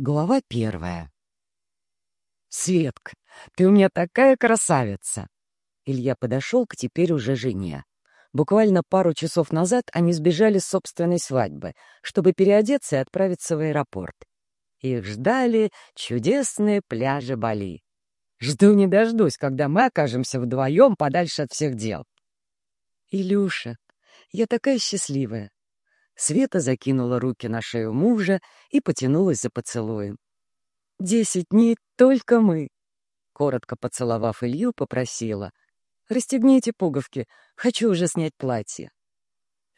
Глава первая. «Светка, ты у меня такая красавица!» Илья подошел к теперь уже жене. Буквально пару часов назад они сбежали с собственной свадьбы, чтобы переодеться и отправиться в аэропорт. Их ждали чудесные пляжи Бали. Жду не дождусь, когда мы окажемся вдвоем подальше от всех дел. «Илюша, я такая счастливая!» Света закинула руки на шею мужа и потянулась за поцелуем. «Десять дней только мы!» Коротко поцеловав Илью, попросила. «Расстегните пуговки, хочу уже снять платье».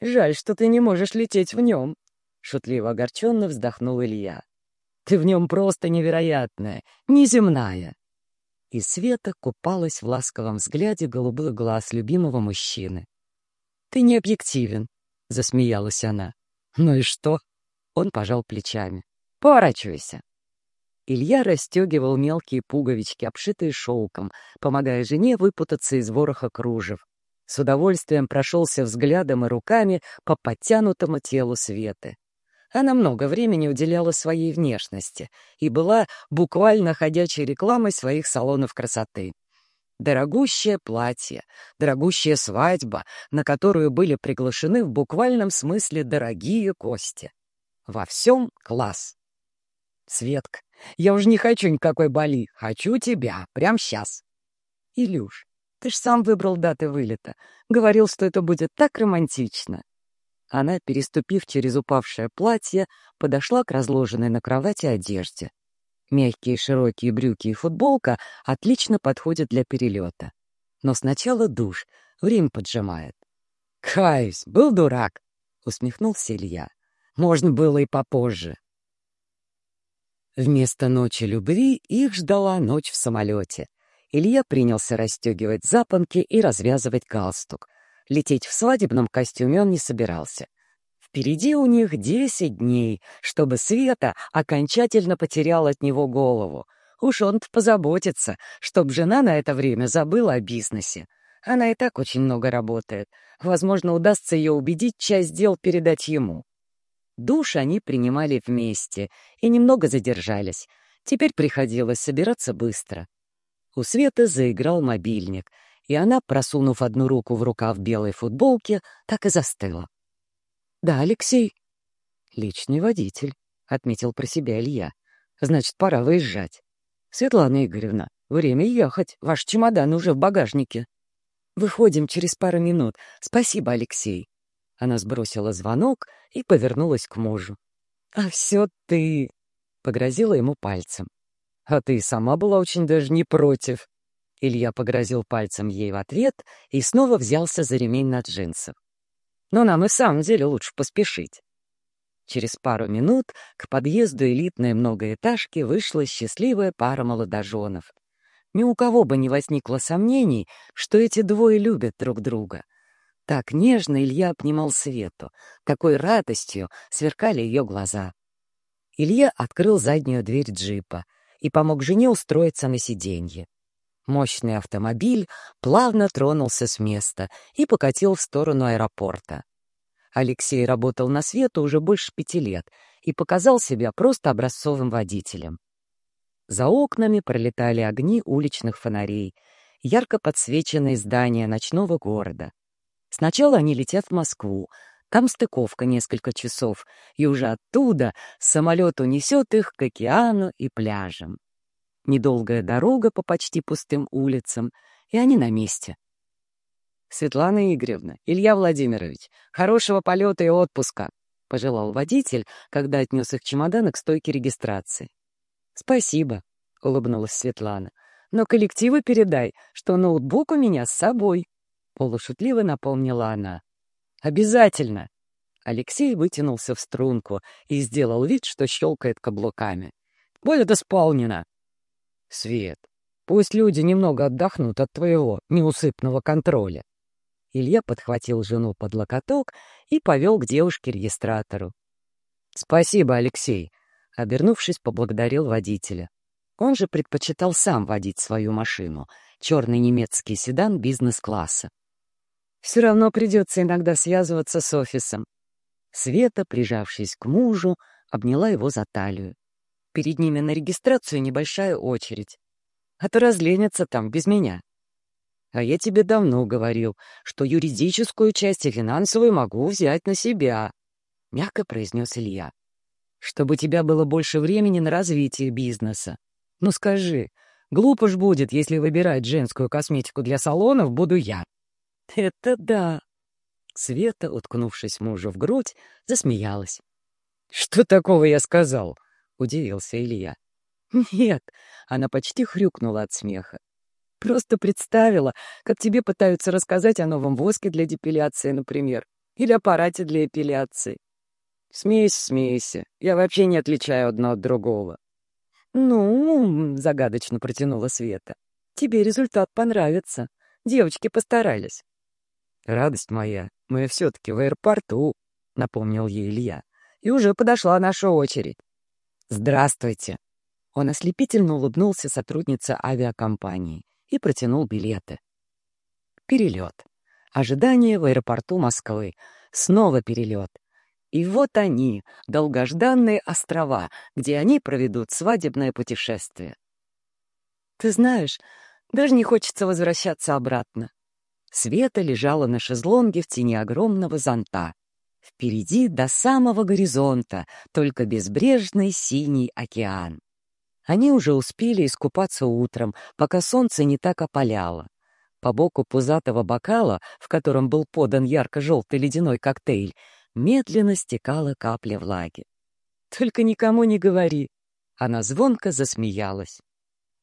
«Жаль, что ты не можешь лететь в нем», — шутливо огорченно вздохнул Илья. «Ты в нем просто невероятная, неземная». И Света купалась в ласковом взгляде голубых глаз любимого мужчины. «Ты не объективен», — засмеялась она. «Ну и что?» Он пожал плечами. «Поворачивайся». Илья расстегивал мелкие пуговички, обшитые шелком, помогая жене выпутаться из вороха кружев. С удовольствием прошелся взглядом и руками по подтянутому телу Светы. Она много времени уделяла своей внешности и была буквально ходячей рекламой своих салонов красоты. Дорогущее платье, дорогущая свадьба, на которую были приглашены в буквальном смысле дорогие гости. Во всем класс. Светка, я уже не хочу никакой Бали, хочу тебя, прямо сейчас. Илюш, ты ж сам выбрал даты вылета. Говорил, что это будет так романтично. Она, переступив через упавшее платье, подошла к разложенной на кровати одежде. Мягкие широкие брюки и футболка отлично подходят для перелета. Но сначала душ, время поджимает. «Каюсь, был дурак!» — усмехнулся Илья. «Можно было и попозже». Вместо ночи любви их ждала ночь в самолете. Илья принялся расстегивать запонки и развязывать галстук. Лететь в свадебном костюме он не собирался — Впереди у них десять дней, чтобы Света окончательно потеряла от него голову. Уж он позаботится, чтоб жена на это время забыла о бизнесе. Она и так очень много работает. Возможно, удастся ее убедить часть дел передать ему. Душ они принимали вместе и немного задержались. Теперь приходилось собираться быстро. У Светы заиграл мобильник, и она, просунув одну руку в рукав белой футболки, так и застыла. «Да, Алексей». «Личный водитель», — отметил про себя Илья. «Значит, пора выезжать». «Светлана Игоревна, время ехать. Ваш чемодан уже в багажнике». «Выходим через пару минут. Спасибо, Алексей». Она сбросила звонок и повернулась к мужу. «А все ты!» — погрозила ему пальцем. «А ты сама была очень даже не против». Илья погрозил пальцем ей в ответ и снова взялся за ремень на джинсах но нам и в самом деле лучше поспешить. Через пару минут к подъезду элитной многоэтажки вышла счастливая пара молодоженов. Ни у кого бы не возникло сомнений, что эти двое любят друг друга. Так нежно Илья обнимал Свету, такой радостью сверкали ее глаза. Илья открыл заднюю дверь джипа и помог жене устроиться на сиденье. Мощный автомобиль плавно тронулся с места и покатил в сторону аэропорта. Алексей работал на свету уже больше пяти лет и показал себя просто образцовым водителем. За окнами пролетали огни уличных фонарей, ярко подсвеченные здания ночного города. Сначала они летят в Москву, там стыковка несколько часов, и уже оттуда самолет унесет их к океану и пляжам. Недолгая дорога по почти пустым улицам, и они на месте. «Светлана Игоревна, Илья Владимирович, хорошего полета и отпуска!» — пожелал водитель, когда отнес их чемоданы к стойке регистрации. «Спасибо», — улыбнулась Светлана. «Но коллективу передай, что ноутбук у меня с собой», — полушутливо напомнила она. «Обязательно!» Алексей вытянулся в струнку и сделал вид, что щелкает каблуками. «Будет исполнено!» Свет, пусть люди немного отдохнут от твоего неусыпного контроля. Илья подхватил жену под локоток и повел к девушке-регистратору. «Спасибо, Алексей», — обернувшись, поблагодарил водителя. Он же предпочитал сам водить свою машину, черный немецкий седан бизнес-класса. «Все равно придется иногда связываться с офисом». Света, прижавшись к мужу, обняла его за талию. Перед ними на регистрацию небольшая очередь. А то разленятся там без меня. А я тебе давно говорил, что юридическую часть и финансовую могу взять на себя, — мягко произнес Илья. Чтобы у тебя было больше времени на развитие бизнеса. Ну скажи, глупо ж будет, если выбирать женскую косметику для салонов буду я. Это да. Света, уткнувшись мужу в грудь, засмеялась. Что такого я сказал? Удивился Илья. Нет, она почти хрюкнула от смеха. Просто представила, как тебе пытаются рассказать о новом воске для депиляции, например, или аппарате для эпиляции. Смейся, смейся. Я вообще не отличаю одно от другого. Ну, загадочно протянула Света. Тебе результат понравится. Девочки постарались. Радость моя, мы все-таки в аэропорту, напомнил ей Илья. И уже подошла наша очередь. Здравствуйте. Он ослепительно улыбнулся сотруднице авиакомпании и протянул билеты. Перелет. Ожидание в аэропорту Москвы. Снова перелет. И вот они, долгожданные острова, где они проведут свадебное путешествие. Ты знаешь, даже не хочется возвращаться обратно. Света лежала на шезлонге в тени огромного зонта. Впереди до самого горизонта только безбрежный синий океан. Они уже успели искупаться утром, пока солнце не так опаляло. По боку пузатого бокала, в котором был подан ярко-желтый ледяной коктейль, медленно стекала капля влаги. «Только никому не говори!» Она звонко засмеялась.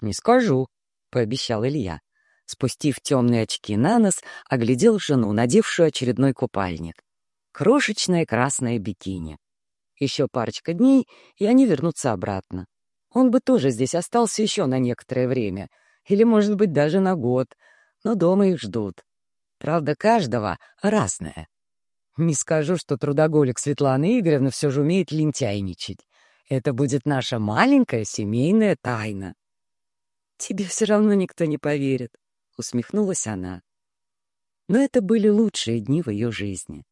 «Не скажу», — пообещал Илья. Спустив темные очки на нос, оглядел жену, надевшую очередной купальник. Крошечное красное бикини. Еще парочка дней, и они вернутся обратно. Он бы тоже здесь остался еще на некоторое время, или, может быть, даже на год, но дома их ждут. Правда, каждого разное. Не скажу, что трудоголик Светлана Игоревна все же умеет лентяйничать. Это будет наша маленькая семейная тайна. «Тебе все равно никто не поверит», — усмехнулась она. Но это были лучшие дни в ее жизни.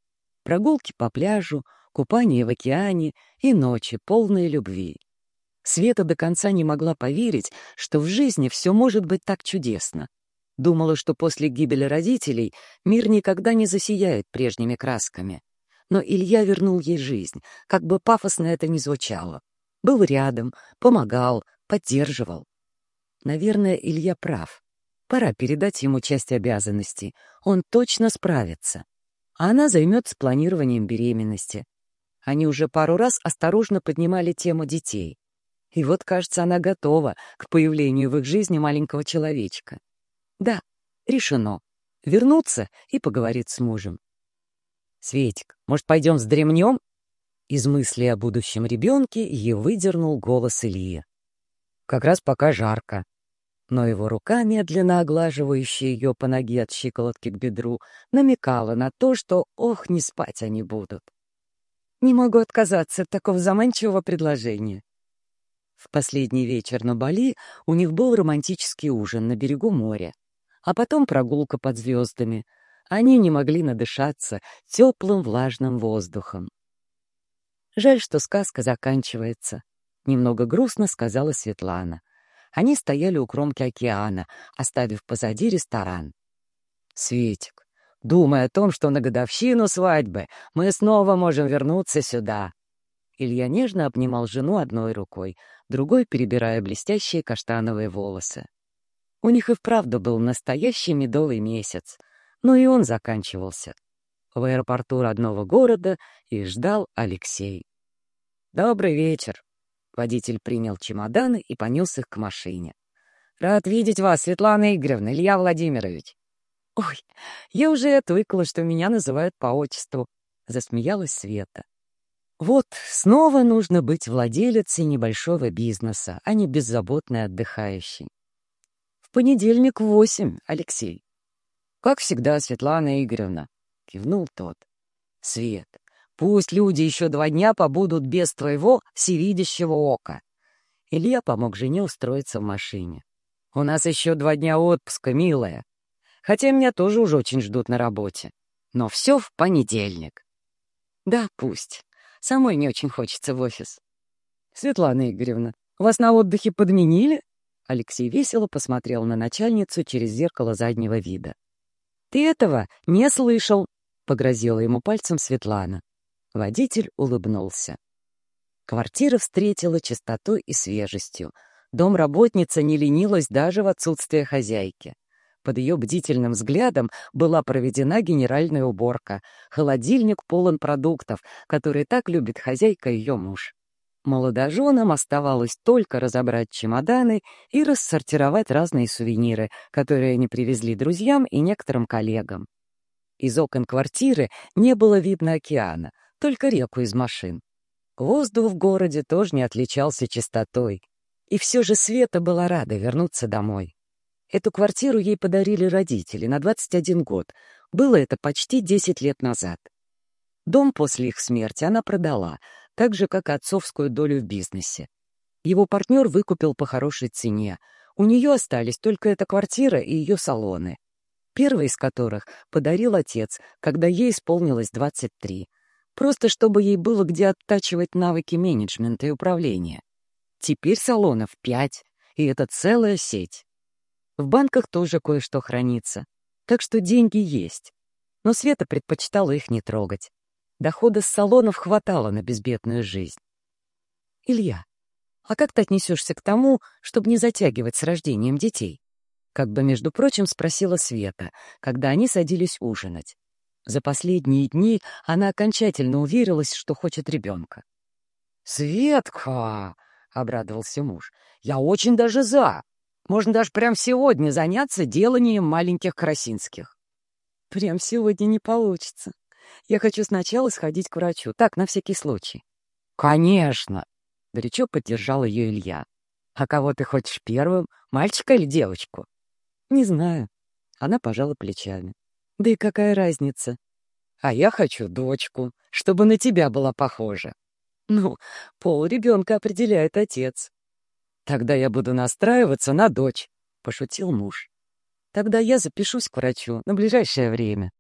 Прогулки по пляжу, купание в океане и ночи, полные любви. Света до конца не могла поверить, что в жизни все может быть так чудесно. Думала, что после гибели родителей мир никогда не засияет прежними красками. Но Илья вернул ей жизнь, как бы пафосно это ни звучало. Был рядом, помогал, поддерживал. Наверное, Илья прав. Пора передать ему часть обязанностей. Он точно справится. Она займется планированием беременности. Они уже пару раз осторожно поднимали тему детей. И вот, кажется, она готова к появлению в их жизни маленького человечка. Да, решено. Вернуться и поговорить с мужем. «Светик, может, пойдем вздремнем?» Из мысли о будущем ребенке ее выдернул голос Ильи. «Как раз пока жарко». Но его рука, медленно оглаживающая ее по ноге от щиколотки к бедру, намекала на то, что, ох, не спать они будут. «Не могу отказаться от такого заманчивого предложения». В последний вечер на Бали у них был романтический ужин на берегу моря а потом прогулка под звездами. Они не могли надышаться теплым влажным воздухом. Жаль, что сказка заканчивается. Немного грустно сказала Светлана. Они стояли у кромки океана, оставив позади ресторан. «Светик, думай о том, что на годовщину свадьбы мы снова можем вернуться сюда». Илья нежно обнимал жену одной рукой, другой перебирая блестящие каштановые волосы. У них и вправду был настоящий медовый месяц, но и он заканчивался. В аэропорту родного города их ждал Алексей. «Добрый вечер!» Водитель принял чемоданы и понес их к машине. «Рад видеть вас, Светлана Игоревна, Илья Владимирович!» «Ой, я уже отвыкла, что меня называют по отчеству», — засмеялась Света. «Вот, снова нужно быть владелицей небольшого бизнеса, а не беззаботной отдыхающей понедельник в восемь, Алексей. Как всегда, Светлана Игоревна, кивнул тот. Свет, пусть люди еще два дня побудут без твоего всевидящего ока. Илья помог жене устроиться в машине. У нас еще два дня отпуска, милая. Хотя меня тоже уже очень ждут на работе. Но все в понедельник. Да, пусть. Самой не очень хочется в офис. Светлана Игоревна, Вас на отдыхе подменили?» Алексей весело посмотрел на начальницу через зеркало заднего вида. «Ты этого не слышал!» — погрозила ему пальцем Светлана. Водитель улыбнулся. Квартира встретила чистотой и свежестью. Домработница не ленилась даже в отсутствие хозяйки. Под ее бдительным взглядом была проведена генеральная уборка. Холодильник полон продуктов, которые так любит хозяйка ее муж. Молодоженам оставалось только разобрать чемоданы и рассортировать разные сувениры, которые они привезли друзьям и некоторым коллегам. Из окон квартиры не было видно океана, только реку из машин. Воздух в городе тоже не отличался чистотой. И все же Света была рада вернуться домой. Эту квартиру ей подарили родители на 21 год. Было это почти 10 лет назад. Дом после их смерти она продала, так же, как и отцовскую долю в бизнесе. Его партнер выкупил по хорошей цене. У нее остались только эта квартира и ее салоны. Первый из которых подарил отец, когда ей исполнилось 23. Просто чтобы ей было где оттачивать навыки менеджмента и управления. Теперь салонов пять, и это целая сеть. В банках тоже кое-что хранится, так что деньги есть. Но Света предпочитала их не трогать. Дохода с салонов хватало на безбедную жизнь. «Илья, а как ты отнесешься к тому, чтобы не затягивать с рождением детей?» Как бы, между прочим, спросила Света, когда они садились ужинать. За последние дни она окончательно уверилась, что хочет ребенка. «Светка!» — обрадовался муж. «Я очень даже за. Можно даже прямо сегодня заняться деланием маленьких красинских». «Прям сегодня не получится», я хочу сначала сходить к врачу, так, на всякий случай. «Конечно!» — горячо поддержал ее Илья. «А кого ты хочешь первым, мальчика или девочку?» «Не знаю». Она пожала плечами. «Да и какая разница?» «А я хочу дочку, чтобы на тебя была похожа». «Ну, пол ребенка определяет отец». «Тогда я буду настраиваться на дочь», — пошутил муж. «Тогда я запишусь к врачу на ближайшее время».